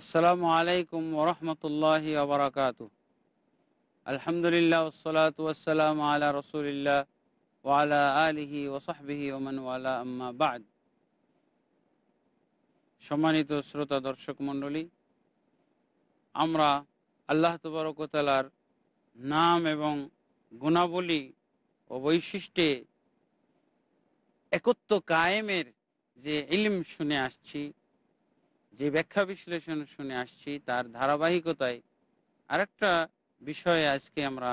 আসসালামু আলাইকুম আবরাকাত আলহামদুলিল্লাহ ওসলাত রসুলিল্লাহ ওয়ালা ওসাহবিহি ওমান ওয়ালা, আম্মা বাদ। সম্মানিত শ্রোতা দর্শক মণ্ডলী, আমরা আল্লাহ তবরকতালার নাম এবং গুণাবলী ও বৈশিষ্ট্যে একত্ব কায়েমের যে ইলম শুনে আসছি। যে ব্যাখ্যা বিশ্লেষণ শুনে আসছি, তার ধারাবাহিকতায় আরেকটা বিষয়ে আজকে আমরা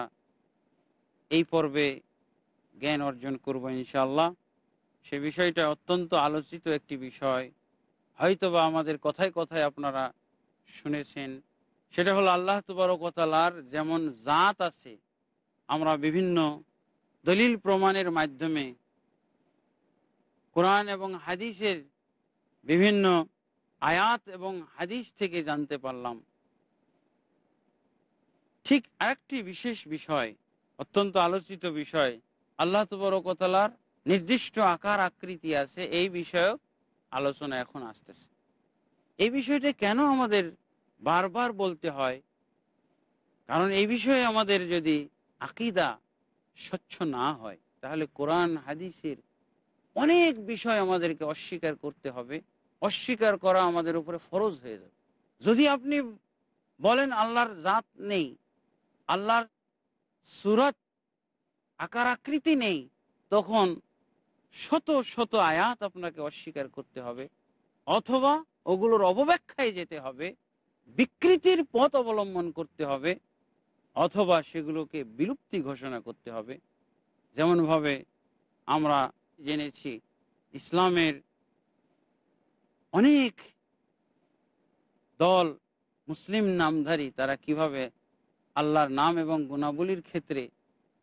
এই পর্বে জ্ঞান অর্জন করব ইনশাল্লাহ সে বিষয়টা অত্যন্ত আলোচিত একটি বিষয়। হয়তোবা আমাদের কথায় কথায় আপনারা শুনেছেন, সেটা হলো আল্লাহ তুবারকতালার যেমন জাত আছে, আমরা বিভিন্ন দলিল প্রমাণের মাধ্যমে কোরআন এবং হাদিসের বিভিন্ন আয়াত এবং হাদিস থেকে জানতে পারলাম। ঠিক আরেকটি বিশেষ বিষয়, অত্যন্ত আলোচিত বিষয়, আল্লাহ তবরকতালার নির্দিষ্ট আকার আকৃতি আছে, এই বিষয়েও আলোচনা এখন আসতেছে। এই বিষয়টা কেন আমাদের বারবার বলতে হয়? কারণ এই বিষয়ে আমাদের যদি আকিদা স্বচ্ছ না হয়, তাহলে কোরআন, হাদিসের অনেক বিষয় আমাদেরকে অস্বীকার করতে হবে। অস্বীকার করা আমাদের উপরে ফরজ হয়ে যাবে। যদি আপনি বলেন আল্লাহর জাত নেই, আল্লাহর সুরত, আকার, আকৃতি নেই, তখন শত শত আয়াত আপনাকে অস্বীকার করতে হবে, অথবা ওগুলোর অবব্যাখ্যায় যেতে হবে, বিকৃতির পথ অবলম্বন করতে হবে, অথবা সেগুলোকে বিলুপ্তি ঘোষণা করতে হবে। যেমনভাবে আমরা জেনেছি, ইসলামের অনেক দল মুসলিম নামধারী, তারা কীভাবে আল্লাহর নাম এবং গুণাবলীর ক্ষেত্রে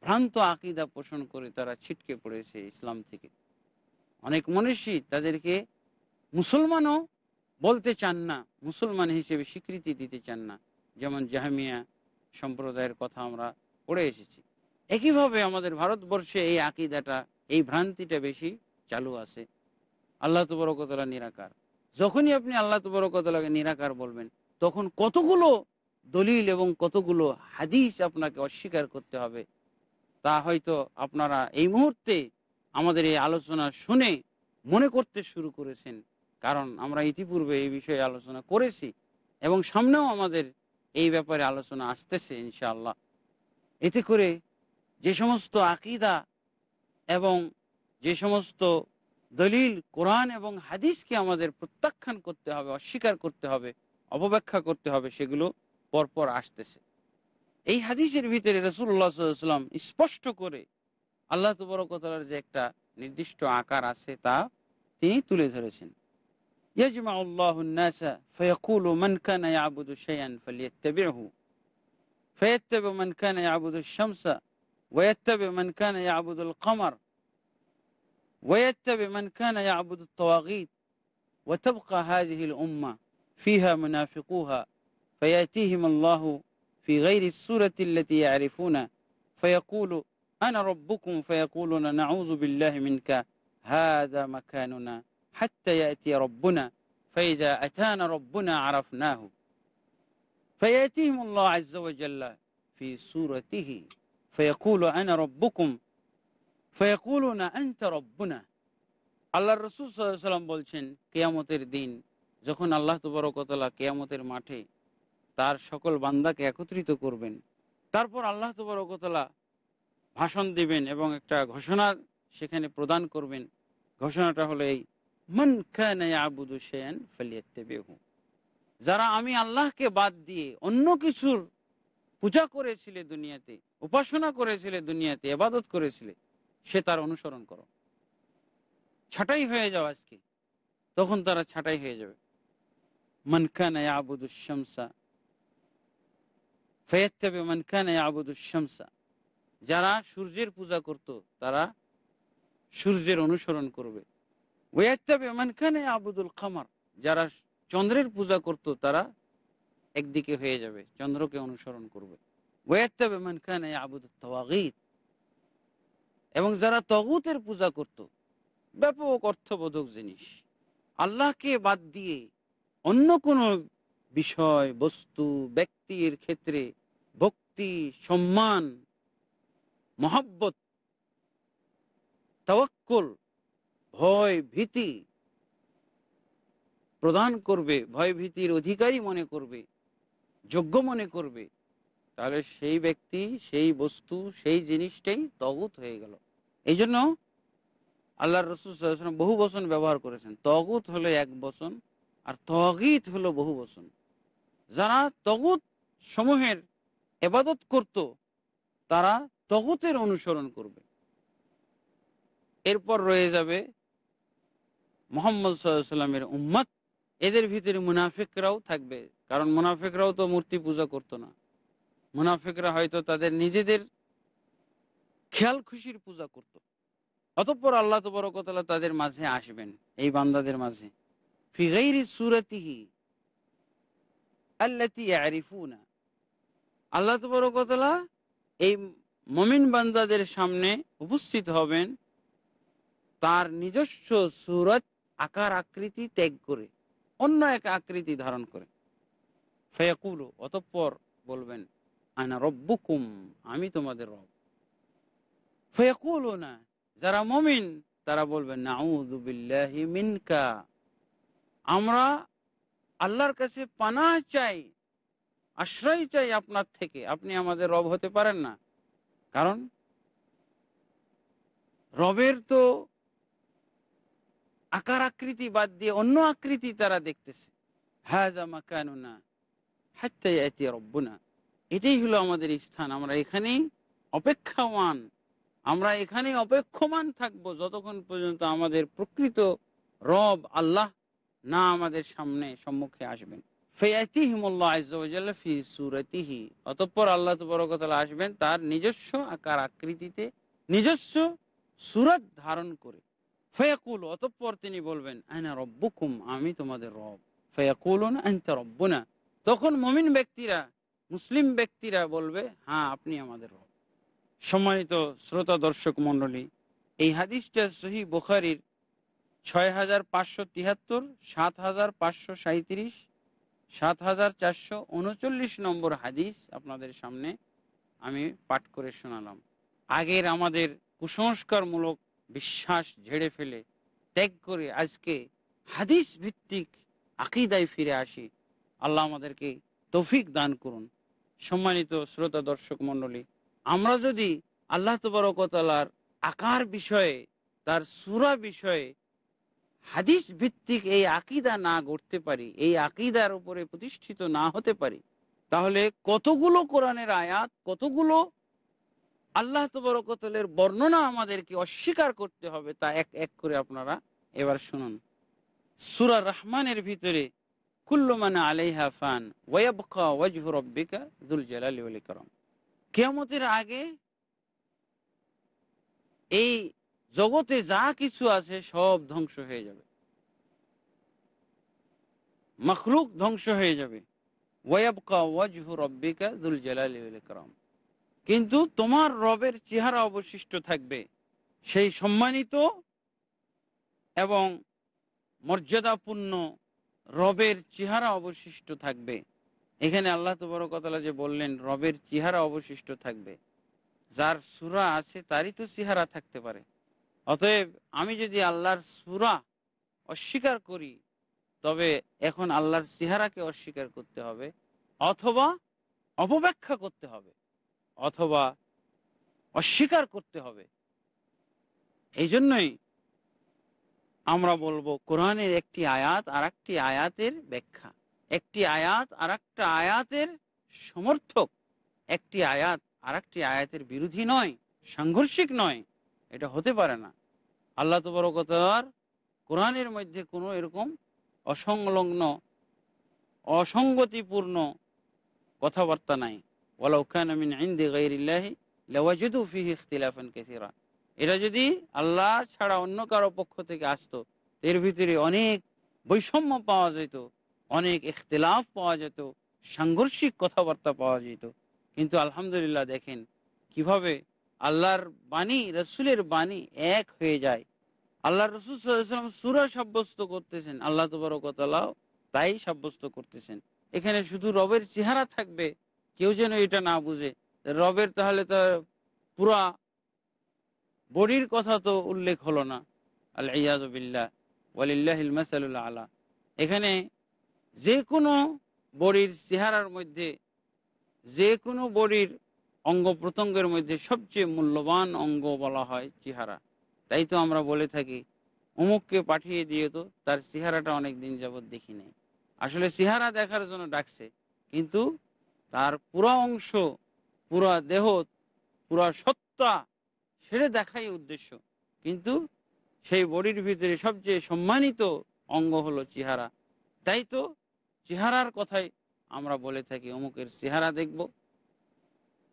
ভ্রান্ত আকিদা পোষণ করে তারা ছিটকে পড়েছে ইসলাম থেকে? অনেক মনীষী তাদেরকে মুসলমানও বলতে চান না, মুসলমান হিসেবে স্বীকৃতি দিতে চান না। যেমন জাহামিয়া সম্প্রদায়ের কথা আমরা পড়ে এসেছি। একইভাবে আমাদের ভারতবর্ষে এই আকিদাটা, এই ভ্রান্তিটা বেশি চালু আছে। আল্লাহ তবরকতলা নিরাকার। যখনই আপনি আল্লাহ তবরকতলাকে নিরাকার বলবেন, তখন কতগুলো দলিল এবং কতগুলো হাদিস আপনাকে অস্বীকার করতে হবে। তা হয়তো আপনারা এই মুহূর্তে আমাদের এই আলোচনা শুনে মনে করতে শুরু করেছেন, কারণ আমরা ইতিপূর্বে এই বিষয়ে আলোচনা করেছি এবং সামনেও আমাদের এই ব্যাপারে আলোচনা আসতেছে ইনশাআল্লাহ। এতে করে যে সমস্ত আকিদা এবং যে সমস্ত দলিল, কোরআন এবং হাদিসকে আমাদের প্রত্যাখ্যান করতে হবে, অস্বীকার করতে হবে, অপব্যাখ্যা করতে হবে, সেগুলো পরপর আসতেছে। এই হাদিসের ভিতরে রসুল্লাহাম স্পষ্ট করে আল্লাহ তবরকতার যে একটা নির্দিষ্ট আকার আছে তা তিনি তুলে ধরেছেন। ফয়ত্তবে মনকান আবুদুল শামসা মনকান আবুদুল কমর। ويتبع من كان يعبد الطواغيت وتبقى هذه الأمة فيها منافقوها فيأتيهم الله في غير السورة التي يعرفون فيقول أنا ربكم فيقولون نعوذ بالله منك هذا مكاننا حتى يأتي ربنا فإذا أتانا ربنا عرفناه. فيأتيهم الله عز وجل في سورته فيقول أنا ربكم আল্লাহ রসুল সাল্লাম বলছেন, কেয়ামতের দিন যখন আল্লাহ তবরকতলা কেয়ামতের মাঠে তার সকল বান্দাকে একত্রিত করবেন, তারপর আল্লাহ তবরকতলা ভাষণ দিবেন এবং একটা ঘোষণা সেখানে প্রদান করবেন। ঘোষণাটা হলো এই, মন খাবুদু শেন ফেলিয়াতে বেহু যারা আমি আল্লাহকে বাদ দিয়ে অন্য কিছুর পূজা করেছিলে দুনিয়াতে, উপাসনা করেছিলে দুনিয়াতে এবাদত করেছিলে সে তার অনুসরণ করো। ছাটাই হয়ে যাও আজকে। তখন তারা ছাটাই হয়ে যাবে। যারা সূর্যের পূজা করত, তারা সূর্যের অনুসরণ করবে। আবুদুল খামার যারা চন্দ্রের পূজা করত, তারা একদিকে হয়ে যাবে, চন্দ্রকে অনুসরণ করবে। ওয়াত্তাবে মনখানা আবুদুল তাওয়াগীত এবং যারা তগুতের পূজা করত, ব্যাপক অর্থবোধক জিনিস। আল্লাহকে বাদ দিয়ে অন্য কোনো বিষয়, বস্তু, ব্যক্তির ক্ষেত্রে ভক্তি, সম্মান, মহাব্বত, তাওয়াক্কুল, ভয়, ভীতি প্রদান করবে, ভয়, ভীতির অধিকারী মনে করবে, যোগ্য মনে করবে, তাহলে সেই ব্যক্তি, সেই বস্তু, সেই জিনিসটাই তগুত হয়ে গেল। এই জন্য আল্লাহ রসুল বহু বচন ব্যবহার করেছেন। তগুত হলো এক বচন আর তগিত হলো বহু বচন। যারা তগুত সমূহের এবাদত করত, তারা তগুতের অনুসরণ করবে। এরপর রয়ে যাবে মোহাম্মদ সাল্লামের উম্মত। এদের ভিতরে মুনাফিকরাও থাকবে। কারণ মুনাফিকরাও তো মূর্তি পূজা করতো না। মুনাফিকরা হয়তো তাদের নিজেদের খেয়াল খুশির পূজা করত। অতঃপর আল্লাহ তবরকতলা তাদের মাঝে আসবেন, এই বান্দাদের মাঝে। ফিগাইরি সুরতিহি আল্লাহ তবরকতলা এই মমিন বান্দাদের সামনে উপস্থিত হবেন, তার নিজস্ব সুরত আকার আকৃতি ত্যাগ করে, অন্য এক আকৃতি ধারণ করে। ফয়াকুল, অতঃপর বলবেন, আনা রব্বুকুম, আমি তোমাদের রব। যারা মমিন তারা নাউদুবিল্লাহি মিনকা। আমরা আল্লাহর কাছে পানা চাই, আশ্রয় চাই আপনার থেকে। আপনি আমাদের রব হতে পারেন না। কারণ রবের তো আকার আকৃতি বাদ দিয়ে অন্য আকৃতি তারা দেখতেছে। হাজা মাকানুনা হাত্তায়াতি রব্বুনা। এটাই হলো আমাদের স্থান। আমরা এখানেই অপেক্ষামান। আমরা এখানে অপেক্ষমান থাকব যতক্ষণ পর্যন্ত আমাদের প্রকৃত রব আল্লাহ না আমাদের সামনে সম্মুখে আসবেন। অতঃপর আল্লাহ তবরকতলা আসবেন তার নিজস্ব আকার আকৃতিতে, নিজস্ব সুরত ধারণ করে। ফয়াকুল, অতঃপর তিনি বলবেন আয়না রব্বুকুম, আমি তোমাদের রব। ফয়াকুল রব্বুনা। তখন মমিন ব্যক্তিরা, মুসলিম ব্যক্তিরা বলবে হ্যাঁ আপনি আমাদের রব। সম্মানিত শ্রোতা দর্শক মন্ডলী এই হাদিসটা সহি বোখারির ছয় হাজার পাঁচশো তিহাত্তর সাত হাজার পাঁচশো সাঁত্রিশ সাত হাজার চারশো উনচল্লিশ নম্বর হাদিস আপনাদের সামনে আমি পাঠ করে শোনালাম। আগের আমাদের কুসংস্কারমূলক বিশ্বাস ঝেড়ে ফেলে ত্যাগ করে আজকে হাদিস ভিত্তিক আকিদায় ফিরে আসি। আল্লাহ আমাদেরকে তৌফিক দান করুন। সম্মানিত শ্রোতা দর্শক মন্ডলী আমরা যদি আল্লাহ তবরকতালার আকার বিষয়ে, তার সুরা বিষয়ে হাদিস ভিত্তিক এই আকিদা না গড়তে পারি, এই আকিদার উপরে প্রতিষ্ঠিত না হতে পারি, তাহলে কতগুলো কোরআনের আয়াত, কতগুলো আল্লাহ তবরকতলের বর্ণনা আমাদেরকে অস্বীকার করতে হবে তা এক এক করে আপনারা এবার শুনুন। সুরা রহমানের ভিতরে কুল্লুমানা আলাইহা ফান ওয়াবকা ওয়াজহু রব্বিকা দুল জালালি ইকরাম কেয়ামতের আগে এই জগতে যা কিছু আছে সব ধ্বংস হয়ে যাবে। মখলুক ধ্বংস হয়ে যাবে। কিন্তু তোমার রবের চেহারা অবশিষ্ট থাকবে। সেই সম্মানিত এবং মর্যাদাপূর্ণ রবের চেহারা অবশিষ্ট থাকবে। এখানে আল্লাহ তো বড় তবরকতলা যে বললেন, রবের চেহারা অবশিষ্ট থাকবে। যার সুরা আছে, তারই তো চেহারা থাকতে পারে। অতএব আমি যদি আল্লাহর সুরা অস্বীকার করি, তবে এখন আল্লাহর চেহারাকে অস্বীকার করতে হবে, অথবা অপব্যাখ্যা করতে হবে, অথবা অস্বীকার করতে হবে। এই জন্যই আমরা বলব, কোরআনের একটি আয়াত আর একটি আয়াতের ব্যাখ্যা। একটি আয়াত আর একটা আয়াতের সমর্থক। একটি আয়াত আর একটি আয়াতের বিরোধী নয়, সাংঘর্ষিক নয়, এটা হতে পারে না। আল্লাহ তবরকতার কোরআনের মধ্যে কোনো এরকম অসংলগ্ন, অসঙ্গতিপূর্ণ কথাবার্তা নাই। কাসীরা। এটা যদি আল্লাহ ছাড়া অন্য কারও পক্ষ থেকে আসতো, এর ভিতরে অনেক বৈষম্য পাওয়া যেত অনেক ইখতিলাফ পাওয়া যেত, সাংঘর্ষিক কথাবার্তা পাওয়া যেত। কিন্তু আলহামদুলিল্লাহ দেখেন কীভাবে আল্লাহর বাণী, রসুলের বাণী এক হয়ে যায়। আল্লাহ রসুল সুরা সাব্যস্ত করতেছেন, আল্লাহ তবরকতালাও তাই সাব্যস্ত করতেছেন। এখানে শুধু রবের চেহারা থাকবে, কেউ যেন এটা না বুঝে। রবের তাহলে তো পুরা বডির কথা তো উল্লেখ হলো না। আল্লাহ মাসালুল্লাহ আলা। এখানে যে কোনো বডির চেহারার মধ্যে যে কোনো বডির অঙ্গ প্রত্যঙ্গের মধ্যে সবচেয়ে মূল্যবান অঙ্গ বলা হয় চেহারা। তাই তো আমরা বলে থাকি, অমুককে পাঠিয়ে দিয়ে তো, তার চেহারাটা অনেক দিন যাবৎ দেখি নাই। আসলে চেহারা দেখার জন্য ডাকছে, কিন্তু তার পুরা অংশ, পুরা দেহ, পুরা সত্তা, সেটা দেখাই উদ্দেশ্য। কিন্তু সেই বডির ভিতরে সবচেয়ে সম্মানিত অঙ্গ হলো চেহারা। তাই তো চেহারার কথাই আমরা বলে থাকি, অমুকের চেহারা দেখব।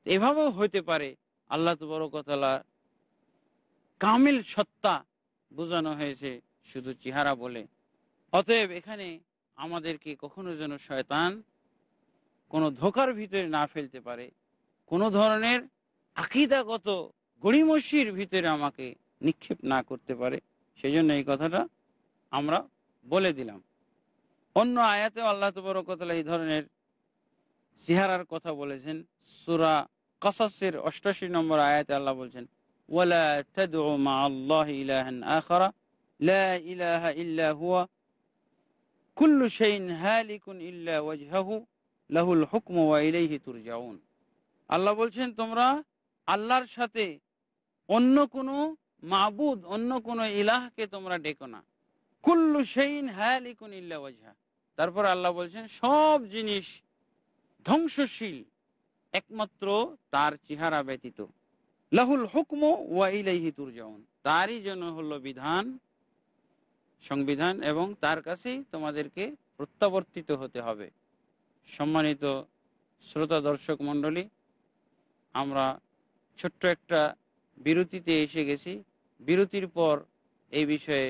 এভাবেও হইতে পারে, আল্লাহ তবরকতলা কামিল সত্তা বোঝানো হয়েছে শুধু চেহারা বলে। অতএব এখানে আমাদেরকে কখনো যেন শয়তান কোনো ধোকার ভিতরে না ফেলতে পারে, কোনো ধরনের আকিদাগত গড়িমসির ভিতরে আমাকে নিক্ষেপ না করতে পারে, সেজন্য এই কথাটা আমরা বলে দিলাম। অন্য আয়াতে আল্লাহ তবরকতলা এই ধরনের চেহারার কথা বলেছেন। সুরা কসাসের অষ্টাশি নম্বর আয়াতে আল্লাহ বলছেন আল্লাহ ইল্লা লাহুল আল্লাহ বলছেন, তোমরা আল্লাহর সাথে অন্য কোনো মাবুদ, অন্য কোনো ইলাহকে তোমরা ডেকো না। কুল্লু শাইইন হালিকুন ইল্লা ওয়াজহা। তারপর আল্লাহ বলছেন, সব জিনিস ধ্বংসশীল, একমাত্র তার চেহারা ব্যতীত। লাহুল হুকম ওয়া ইলাইহি তুরজাউন। তারই জন্য হলো বিধান, সংবিধান, এবং তার কাছেই তোমাদেরকে প্রত্যাবর্তিত হতে হবে। সম্মানিত শ্রোতা দর্শক মণ্ডলী, আমরা ছোট্ট একটা বিরতিতে এসে গেছি। বিরতির পর এই বিষয়ে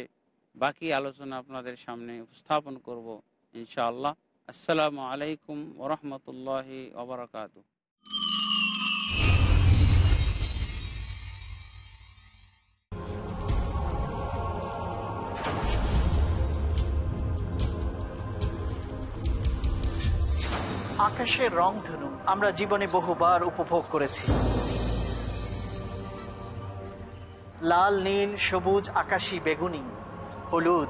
বাকি আলোচনা আপনাদের সামনে উপস্থাপন করব। ইনশাআল্লাহ। আসসালামু আলাইকুম ওরহমতুল্লাহি ওবরাকাতু আকাশের রং ধনু, আমরা জীবনে বহুবার উপভোগ করেছি। লাল, নীল, সবুজ, আকাশী, বেগুনি, হলুদ।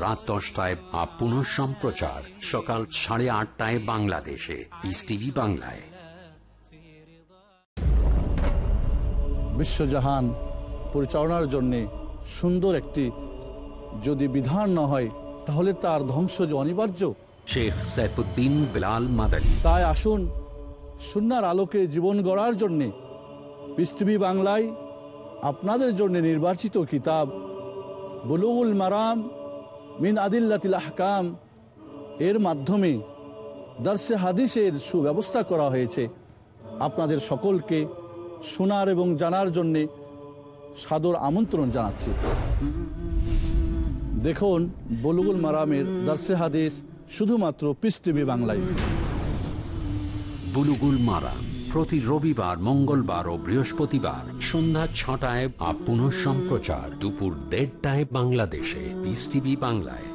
রাত দশটায় বা পুনঃ সম্প্রচার। সকাল সাড়ে আটটায় বাংলাদেশে। পিস টিভি বাংলায়। বিশ্বজাহান পরিচালনার জন্যে সুন্দর একটি যদি বিধান না হয় তাহলে তার ধ্বংস যে অনিবার্য। শেখ সাইফুদ্দিন বিলাল মাদানী। তাই আসুন সুনার আলোকে জীবন গড়ার জন্যে পৃথিবী বাংলায় আপনাদের জন্য নির্বাচিত কিতাব বুলুগুল মারাম মিন আদিল্লাতিল আহকাম, এর মাধ্যমে দার্সে হাদিসের সুব্যবস্থা করা হয়েছে। আপনাদের সকলকে শোনার এবং জানার জন্যে সাদর আমন্ত্রণ জানাচ্ছি। দেখুন, বলুগুল মারামের দার্সে হাদিস শুধুমাত্র পিস বাংলায়। বুলুগুল মারা প্রতি রবিবার, মঙ্গলবার ও বৃহস্পতিবার সন্ধ্যা ছটায় আপ পুনঃ সম্প্রচার দুপুর দেড়টায় বাংলাদেশে। পিস টিভি বাংলায়।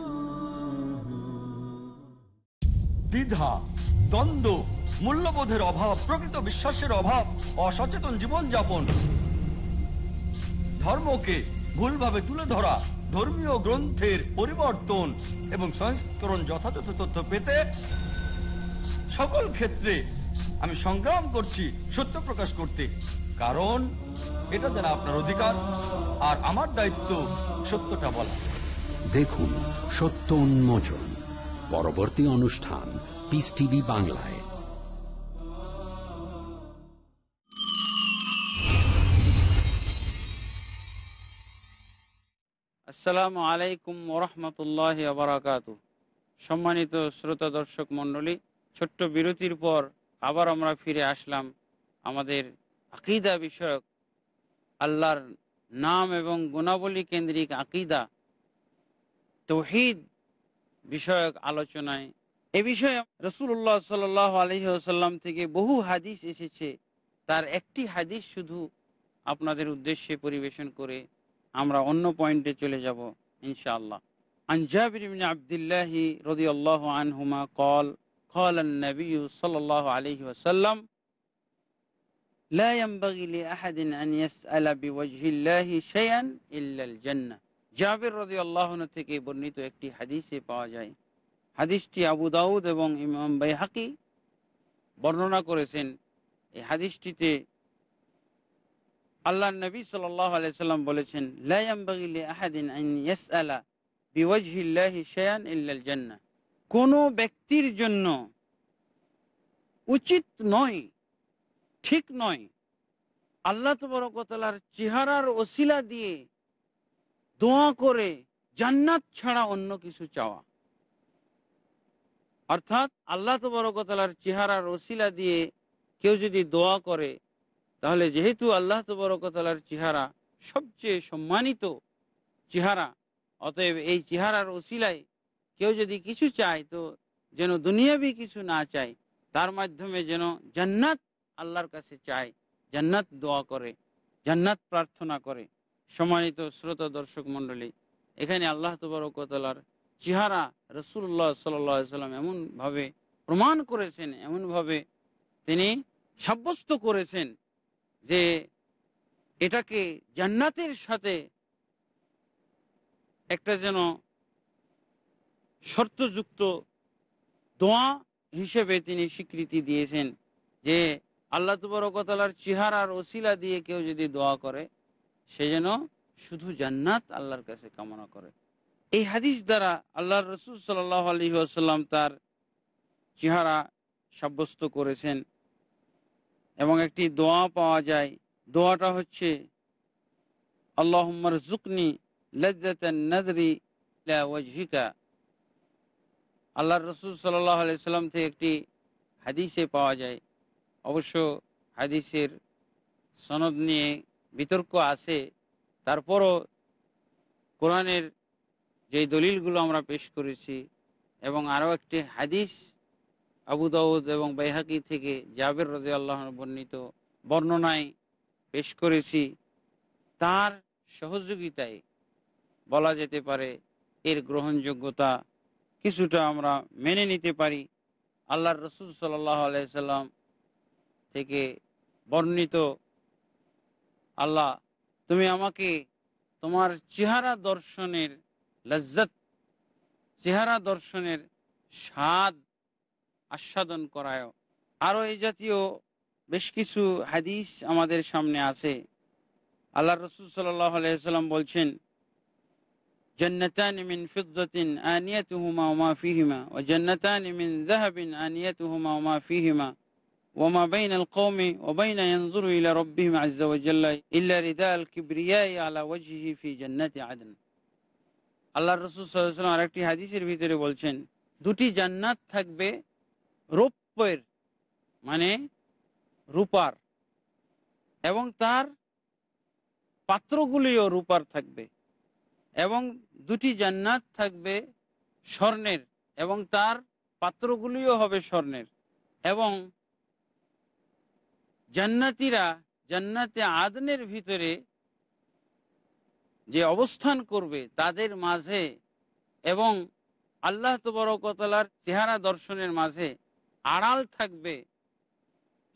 দ্বিধা, দ্বন্দ্ব, মূল্যবোধের অভাব, প্রকৃত বিশ্বাসের অভাব, অসচেতন জীবনযাপন। ধর্মকে ভুলভাবে তুলে ধরা, ধর্মীয় গ্রন্থের পরিবর্তন এবং সংস্করণ যথাযথ তথ্য পেতে সকল ক্ষেত্রে আমি সংগ্রাম করছি সত্য প্রকাশ করতে। কারণ এটা যেন আপনার অধিকার আর আমার দায়িত্ব সত্যটা বলা। দেখুন সত্য উন্মোচন পরবর্তী অনুষ্ঠান পিস টিভি বাংলায়। আসসালামু আলাইকুম ওরহমতুল্লাহ আবরাকাত সম্মানিত শ্রোতা দর্শক মণ্ডলী ছোট্ট বিরতির পর আবার আমরা ফিরে আসলাম আমাদের আকিদা বিষয়ক, আল্লাহর নাম এবং গুণাবলী কেন্দ্রিক আকিদা, তহিদ বিষয়ক আলোচনায়। এ বিষয়ে রসুল্লাহ সাল আলহি আসাল্লাম থেকে বহু হাদিস এসেছে। তার একটি হাদিস শুধু আপনাদের উদ্দেশ্যে পরিবেশন করে আমরা অন্য পয়েন্টে চলে যাব, ইনশাআল্লাহ। আনজাবিন আবদুল্লাহি রদি আল্লাহ আনহুমা কল قال قال النبي صلى الله عليه وسلم لا ينبغي لأحد أن يسأل بوجه الله شيئا إلا الجنة জাবির রদি আল্লাহ থেকে বর্ণিত একটি হাদিসে পাওয়া যায় হাদিসটি আবু দাউদ এবং ইমাম বাইহাকি বর্ণনা করেছেন এই হাদিসটিতে আল্লাহ নবী সাল্লাম বলেছেন কোন ব্যক্তির জন্য উচিত নয়, ঠিক নয়। আল্লাহ তবরকতলার চেহারার ওসিলা দিয়ে দোয়া করে জান্নাত ছাড়া অন্য কিছু চাওয়া। অর্থাৎ আল্লাহ তবরকতলার চেহারার ওসিলা দিয়ে কেউ যদি দোয়া করে, তাহলে যেহেতু আল্লাহ তবরকতলার চেহারা সবচেয়ে সম্মানিত চেহারা, অতএব এই চেহারার ওসিলায় কেউ যদি কিছু চায় তো যেন দুনিয়াবি কিছু না চায়, তার মাধ্যমে যেন জান্নাত আল্লাহর কাছে চায়, জান্নাত দোয়া করে, জান্নাত প্রার্থনা করে। সম্মানিত শ্রোতা দর্শক মণ্ডলী, এখানে আল্লাহ তবরকতলার চেহারা রসুল্লাহ সাল্লাম এমনভাবে প্রমাণ করেছেন, এমনভাবে তিনি সাব্যস্ত করেছেন যে এটাকে জান্নাতের সাথে একটা যেন শর্তযুক্ত দোয়া হিসেবে তিনি স্বীকৃতি দিয়েছেন যে আল্লাহ তবরকতালার চেহারার ওসিলা দিয়ে কেউ যদি দোয়া করে, সে যেন শুধু জান্নাত আল্লাহর কাছে কামনা করে। এই হাদিস দ্বারা আল্লাহ রসুল সাল্লাহ আলী আসাল্লাম তার চেহারা সাব্যস্ত করেছেন এবং একটি দোয়া পাওয়া যায়। দোয়াটা হচ্ছে আল্লাহ জুকনি লজ্জাতরি ওয়াজিকা আল্লাহ রসুল সাল্লাহ সাল্লাম থেকে একটি হাদিসে পাওয়া যায়। অবশ্য হাদিসের সনদ নিয়ে বিতর্ক আছে। তারপরও কোরআনের যে দলিলগুলো আমরা পেশ করেছি এবং আরও একটি হাদিস আবু দাউদ এবং বাইহাকি থেকে জাবের রাজি আল্লাহ বর্ণিত বর্ণনায় পেশ করেছি। তার সহযোগিতায় বলা যেতে পারে এর গ্রহণযোগ্যতা কিছুটা আমরা মেনে নিতে পারি। আল্লাহর রসুল সাল্লাহ আলাইসাল্লাম থেকে বর্ণিত, আল্লাহ, তুমি আমাকে তোমার চেহারা দর্শনের লজ্জত, চেহারা দর্শনের স্বাদ আস্বাদন করায় আরও এই জাতীয় বেশ কিছু হাদিস আমাদের সামনে আছে। আল্লাহ রসুল সাল্লাম বলছেন جنتان من فضة آنيتهما وما فيهما وجنتان من ذهب آنيتهما وما فيهما ওমা বাইন আল কৌমি ওবাইনা ইয়ানজুরু ইলা রব্বিহিম আজ্জা ওয়াজাল্লা ইল্লা রিদা আল কিবরিয়াই আলা ওয়াজহিহি ফি জান্নাতি আদন আল্লাহ রসুল সাল্লাম আরেকটি হাদিসের ভিতরে বলছেন দুটি জান্নাত থাকবে রৌপ্যের মানে রূপার এবং তার পাত্রগুলিও রূপার থাকবে এবং দুটি জান্নাত থাকবে স্বর্ণের এবং তার পাত্রগুলিও হবে স্বর্ণের। এবং জান্নাতিরা জান্নাতে আদনের ভিতরে যে অবস্থান করবে তাদের মাঝে এবং আল্লাহ তবরকতলার চেহারা দর্শনের মাঝে আড়াল থাকবে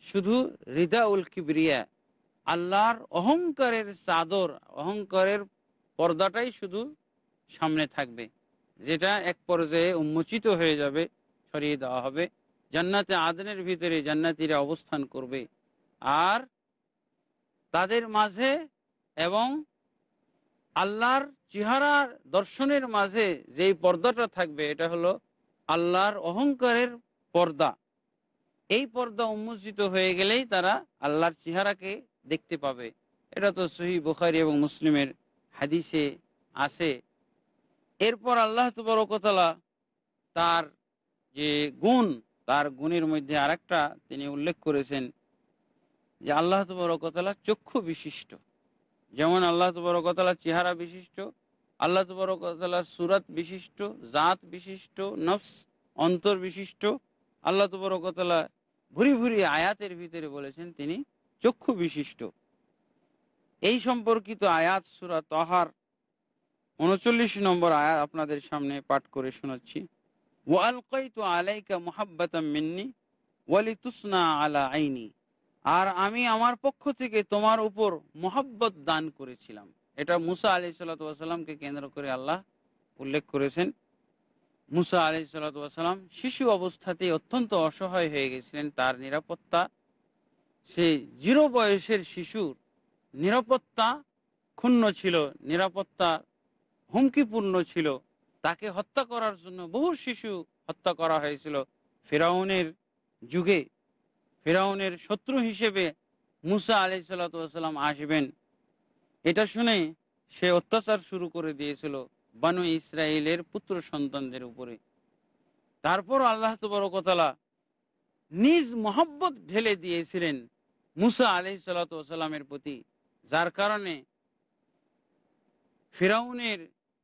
শুধু রিদা উল কিবরিয়া, আল্লাহর অহংকারের চাদর, অহংকারের পর্দাটাই শুধু সামনে থাকবে, যেটা এক পর্যায়ে উন্মোচিত হয়ে যাবে, সরিয়ে দেওয়া হবে। জান্নাতে আদনের ভিতরে জান্নাতিরা অবস্থান করবে। আর তাদের মাঝে এবং আল্লাহর চেহারার দর্শনের মাঝে যেই পর্দাটা থাকবে, এটা হলো আল্লাহর অহংকারের পর্দা। এই পর্দা উন্মোচিত হয়ে গেলেই তারা আল্লাহর চেহারাকে দেখতে পাবে। এটা তো সহি বুখারি এবং মুসলিমের হাদিসে আছে। এরপর আল্লাহ তবরকতলা তার যে গুণ, তার গুণের মধ্যে আরেকটা তিনি উল্লেখ করেছেন যে আল্লাহ তবরকতলা চক্ষু বিশিষ্ট। যেমন আল্লাহ তবরকতলা চেহারা বিশিষ্ট, আল্লাহ তবরকতলা সুরাত বিশিষ্ট, জাত বিশিষ্ট, নফস, অন্তর বিশিষ্ট। আল্লাহ তবরকতলা ভুরি ভুরি আয়াতের ভিতরে বলেছেন তিনি চক্ষু বিশিষ্ট। এই সম্পর্কিত আয়াত সুরা তহার উনচল্লিশ নম্বর আয়াত আপনাদের সামনে পাঠ করে শোনাচ্ছি। আর আমি আমার পক্ষ থেকে তোমার উপর মোহাব্বত দান করেছিলাম। এটা মুসা আলি সাল্লাতামকে কেন্দ্র করে আল্লাহ উল্লেখ করেছেন। মুসা আলি সাল্লাতাম শিশু অবস্থাতেই অত্যন্ত অসহায় হয়ে গেছিলেন। তার নিরাপত্তা, সে জিরো বয়সের শিশুর নিরাপত্তা ক্ষুণ্ণ ছিল, নিরাপত্তা হুমকিপূর্ণ ছিল। তাকে হত্যা করার জন্য বহু শিশু হত্যা করা হয়েছিল। ফেরাউনের যুগে ফেরাউনের শত্রু হিসেবে মুসা আলি সাল্লাম আসবেন। এটা শুনে সে অত্যাচার শুরু করে দিয়েছিল বানু ইসরায়েলের পুত্র সন্তানদের উপরে। তারপর আল্লাহ তবরকতলা নিজ মোহাব্বত ঢেলে দিয়েছিলেন মুসা আলি সাল্লামের প্রতি। যার কারণে ফেরাউনের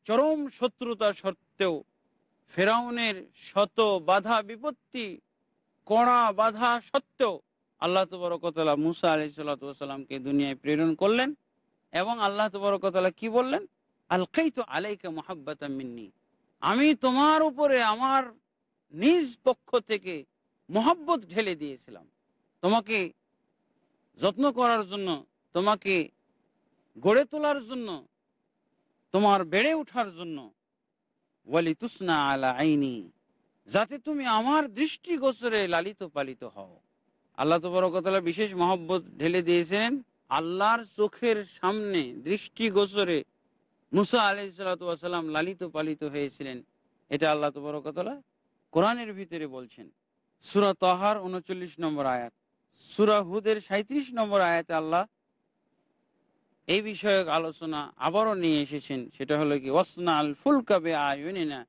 চরম শত্রুতা সত্ত্বেও ফেরাউনের শত বাধা বিপত্তি, কড়া বাধা সত্ত্বেও আল্লাহ তবরকতলা মুসা আলি সাল্লাতামকে দুনিয়ায় প্রেরণ করলেন এবং আল্লাহ তবরকতলা কি বললেন? আলকাই তো আলাইকা মোহাব্বতা মিন্নি। আমি তোমার উপরে আমার নিজ পক্ষ থেকে মোহাব্বত ঢেলে দিয়েছিলাম। তোমাকে যত্ন করার জন্য তোমাকে গড়ে তোলার জন্য, তোমার বেড়ে ওঠার জন্য ওয়ালি তুসনা আলা আইনি, যাতে তুমি আমার দৃষ্টিগোচরে লালিত পালিত হও। আল্লাহ তবরকতলা বিশেষ মহব্বত ঢেলে দিয়েছেন, আল্লাহর চোখের সামনে দৃষ্টিগোচরে মুসা আলি সাল্লাম লালিত পালিত হয়েছিলেন, এটা আল্লাহ তবরকতলা কোরআনের ভিতরে বলছেন। সুরা তহার উনচল্লিশ নম্বর আয়াত, সুরা হুদের সাঁত্রিশ নম্বর আয়াতে আল্লাহ এই বিষয়ক আলোচনা আবারও নিয়ে এসেছেন। সেটা হলো কি ওয়াসনা আল ফুলকাবে আয়ুনিনা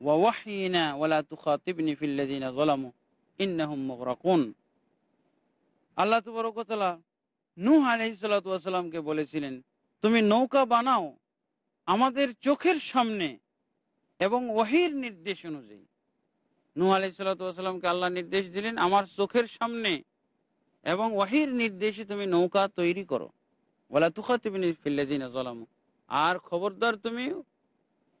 ওয়াহিনা ওয়ালা তুখাতিবনি ফিল্লাযিনা যালামু ইন্নাহুম মুগরাকুন। আল্লাহ তবরকতলা নূহ আলাইহিস সালাতু বলেছিলেন, তুমি নৌকা বানাও আমাদের চোখের সামনে এবং ওহির নির্দেশ অনুযায়ী। নূহ আলাইহিস আল্লাহ নির্দেশ দিলেন, আমার চোখের সামনে এবং ওহির নির্দেশে তুমি নৌকা তৈরি করো। ওয়ালা তুখাতিবনি ফিল্লাযিনা যালামু। আর খবরদার তুমি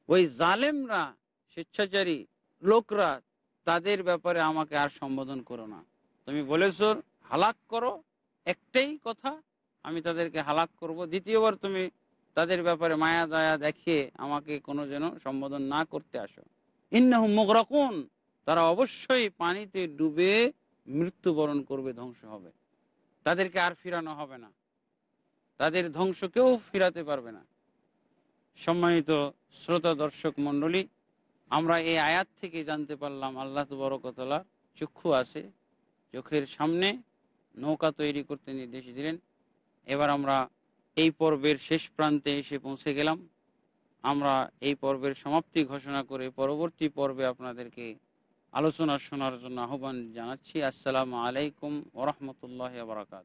ওই জালেমরা, স্বেচ্ছাচারী লোকরা, তাদের ব্যাপারে আমাকে আর সম্বোধন করো না। তুমি বলেছ, হালাক করো, একটাই কথা, আমি তাদেরকে হালাক করব। দ্বিতীয়বার তুমি তাদের ব্যাপারে মায়া দয়া দেখিয়ে আমাকে কোনো যেন সম্বোধন না করতে আসো। ইন্নাহু মুগরাকুন, তারা অবশ্যই পানিতে ডুবে মৃত্যুবরণ করবে, ধ্বংস হবে। তাদেরকে আর ফিরানো হবে না। তাদের ধ্বংস কেউ ফিরাতে পারবে না। সম্মানিত শ্রোতা দর্শক মণ্ডলী, আমরা এই আয়াত থেকে জানতে পারলাম আল্লাহ তবরকতলা চক্ষু আছে, চোখের সামনে নৌকা তৈরি করতে নির্দেশ দিলেন। এবার আমরা এই পর্বের শেষ প্রান্তে এসে পৌঁছে গেলাম। আমরা এই পর্বের সমাপ্তি ঘোষণা করে পরবর্তী পর্বে আপনাদেরকে আলোচনা শোনার জন্য আহ্বান জানাচ্ছি। আসসালামু আলাইকুম ওরহমতুল্লাহ বারাকাত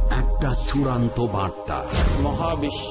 একটা চূড়ান্ত বার্তা। মহাবিশ্ব